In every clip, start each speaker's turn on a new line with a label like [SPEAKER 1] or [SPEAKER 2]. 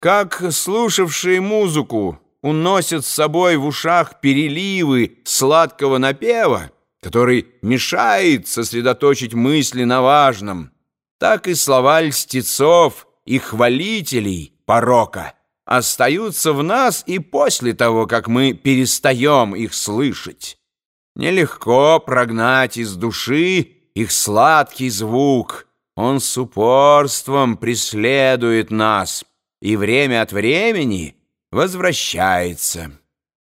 [SPEAKER 1] как слушавшие музыку уносят с собой в ушах переливы сладкого напева, который мешает сосредоточить мысли на важном, так и слова льстецов и хвалителей порока остаются в нас и после того, как мы перестаем их слышать. Нелегко прогнать из души их сладкий звук. Он с упорством преследует нас и время от времени возвращается.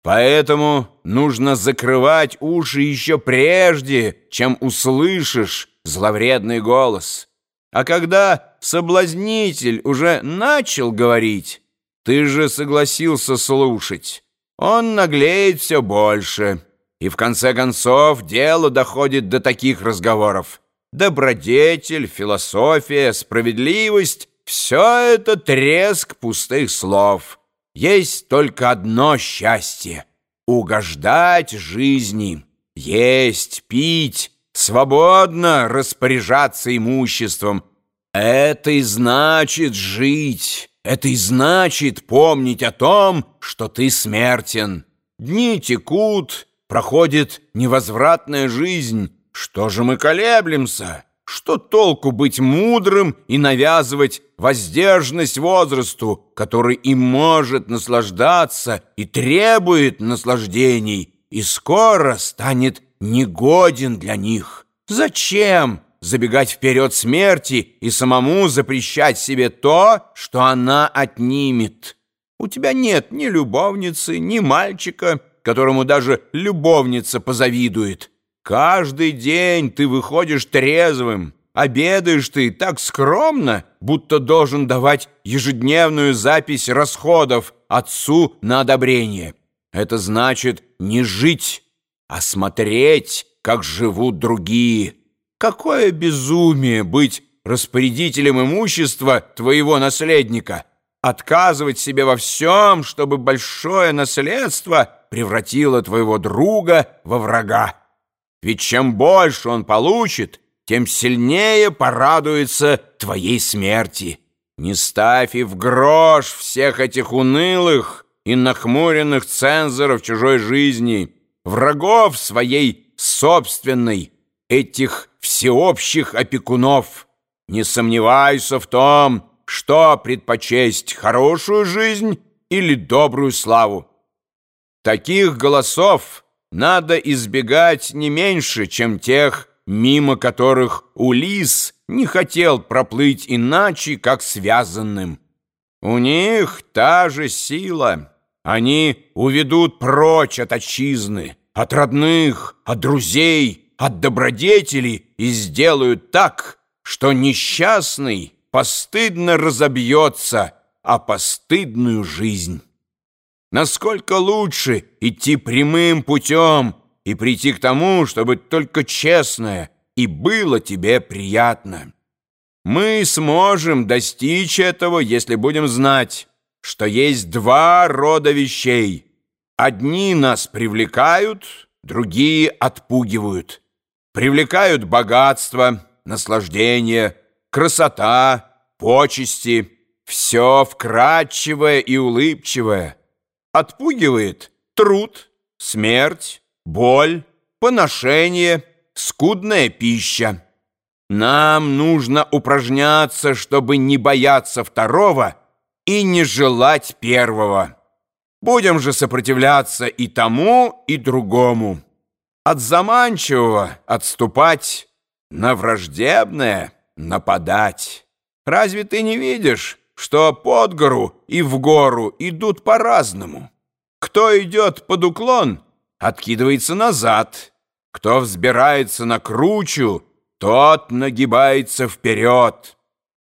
[SPEAKER 1] Поэтому нужно закрывать уши еще прежде, чем услышишь зловредный голос. А когда соблазнитель уже начал говорить, ты же согласился слушать, он наглеет все больше». И в конце концов дело доходит до таких разговоров. Добродетель, философия, справедливость — все это треск пустых слов. Есть только одно счастье — угождать жизни, есть, пить, свободно распоряжаться имуществом. Это и значит жить, это и значит помнить о том, что ты смертен. Дни текут, проходит невозвратная жизнь. Что же мы колеблемся? Что толку быть мудрым и навязывать воздержанность возрасту, который и может наслаждаться, и требует наслаждений, и скоро станет негоден для них? Зачем забегать вперед смерти и самому запрещать себе то, что она отнимет? У тебя нет ни любовницы, ни мальчика, которому даже любовница позавидует. Каждый день ты выходишь трезвым, обедаешь ты так скромно, будто должен давать ежедневную запись расходов отцу на одобрение. Это значит не жить, а смотреть, как живут другие. Какое безумие быть распорядителем имущества твоего наследника, отказывать себе во всем, чтобы большое наследство — превратила твоего друга во врага. Ведь чем больше он получит, тем сильнее порадуется твоей смерти. Не ставь и в грош всех этих унылых и нахмуренных цензоров чужой жизни, врагов своей собственной, этих всеобщих опекунов. Не сомневайся в том, что предпочесть хорошую жизнь или добрую славу. Таких голосов надо избегать не меньше, чем тех, мимо которых Улис не хотел проплыть иначе, как связанным. У них та же сила. Они уведут прочь от отчизны, от родных, от друзей, от добродетелей и сделают так, что несчастный постыдно разобьется о постыдную жизнь. Насколько лучше идти прямым путем и прийти к тому, чтобы только честное и было тебе приятно. Мы сможем достичь этого, если будем знать, что есть два рода вещей. Одни нас привлекают, другие отпугивают. Привлекают богатство, наслаждение, красота, почести, все вкрадчивое и улыбчивое – Отпугивает труд, смерть, боль, поношение, скудная пища. Нам нужно упражняться, чтобы не бояться второго и не желать первого. Будем же сопротивляться и тому, и другому. От заманчивого отступать, на враждебное нападать. Разве ты не видишь, что под гору и в гору идут по-разному. Кто идет под уклон, откидывается назад. Кто взбирается на кручу, тот нагибается вперед.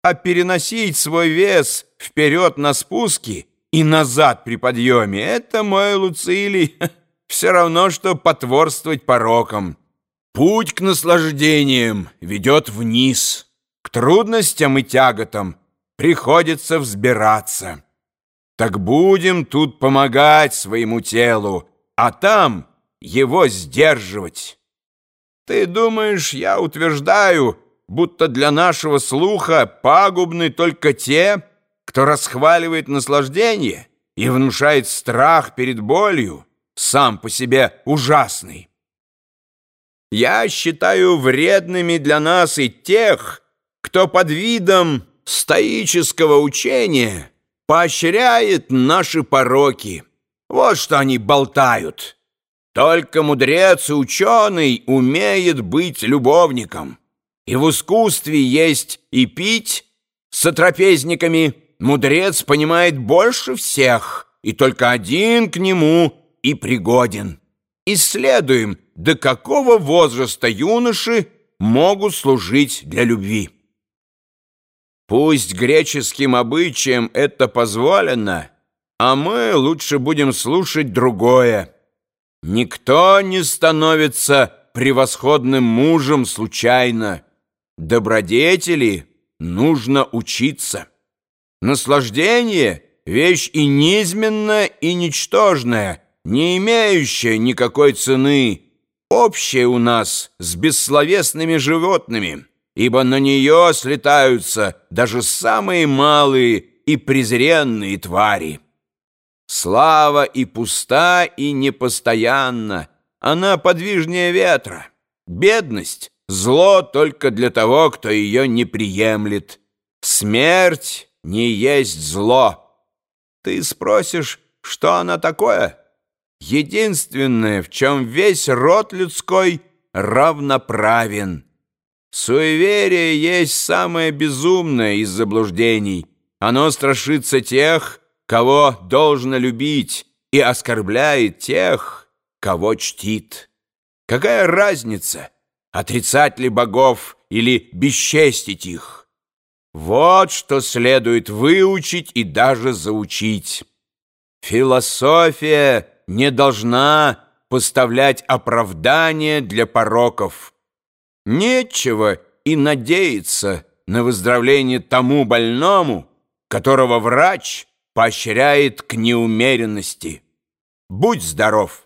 [SPEAKER 1] А переносить свой вес вперед на спуске и назад при подъеме — это, мой Луцилий, все равно, что потворствовать порокам. Путь к наслаждениям ведет вниз, к трудностям и тяготам — приходится взбираться. Так будем тут помогать своему телу, а там его сдерживать. Ты думаешь, я утверждаю, будто для нашего слуха пагубны только те, кто расхваливает наслаждение и внушает страх перед болью, сам по себе ужасный. Я считаю вредными для нас и тех, кто под видом стоического учения поощряет наши пороки. Вот что они болтают. Только мудрец и ученый умеет быть любовником. И в искусстве есть и пить с трапезниками. Мудрец понимает больше всех, и только один к нему и пригоден. Исследуем, до какого возраста юноши могут служить для любви. Пусть греческим обычаям это позволено, а мы лучше будем слушать другое. Никто не становится превосходным мужем случайно. Добродетели нужно учиться. Наслаждение — вещь и низменная, и ничтожная, не имеющая никакой цены, общая у нас с бессловесными животными, ибо на нее слетаются даже самые малые и презренные твари. Слава и пуста, и непостоянна, она подвижнее ветра. Бедность — зло только для того, кто ее не приемлет. Смерть не есть зло. Ты спросишь, что она такое? Единственное, в чем весь род людской равноправен. Суеверие есть самое безумное из заблуждений. Оно страшится тех, кого должно любить, и оскорбляет тех, кого чтит. Какая разница, отрицать ли богов или бесчестить их? Вот что следует выучить и даже заучить. Философия не должна поставлять оправдание для пороков. Нечего и надеяться на выздоровление тому больному, которого врач поощряет к неумеренности. Будь здоров!